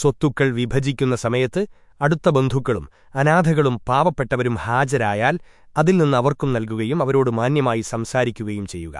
സ്വത്തുക്കൾ വിഭജിക്കുന്ന സമയത്ത് അടുത്ത ബന്ധുക്കളും അനാഥകളും പാവപ്പെട്ടവരും ഹാജരായാൽ അതിൽ നിന്ന് അവർക്കും നൽകുകയും അവരോട് മാന്യമായി സംസാരിക്കുകയും ചെയ്യുക.